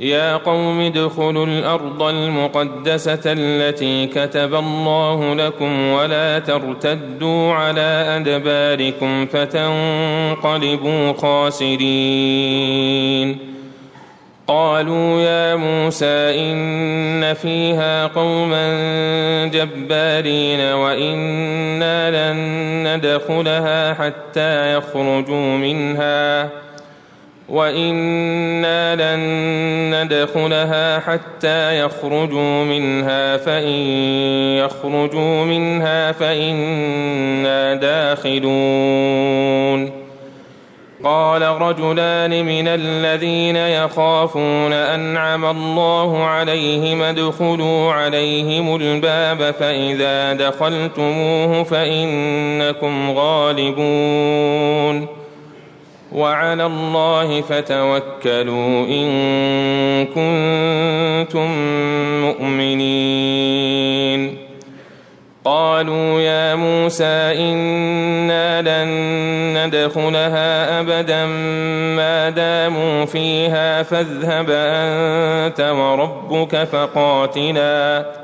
يا قوم ادخلوا الأرض المقدسة التي كتب الله لكم ولا ترتدوا على أدباركم فتنقلبوا خاسرين. قالوا يا موسى إن فيها قوما جبارين وإنا لن ندخلها حتى يخرجوا منها. وأنا لن ندخلها حتى يخرجوا منها فان يخرجوا منها فانا داخلون قال رجلان من الذين يخافون انعم الله عليهم ادخلوا عليهم الباب فاذا دخلتموه فانكم غالبون وعلى الله فتوكلوا إن كنتم مؤمنين. قالوا يا موسى إنا لن ندخلها أبدا ما داموا فيها فاذهب أنت وربك فقاتلا.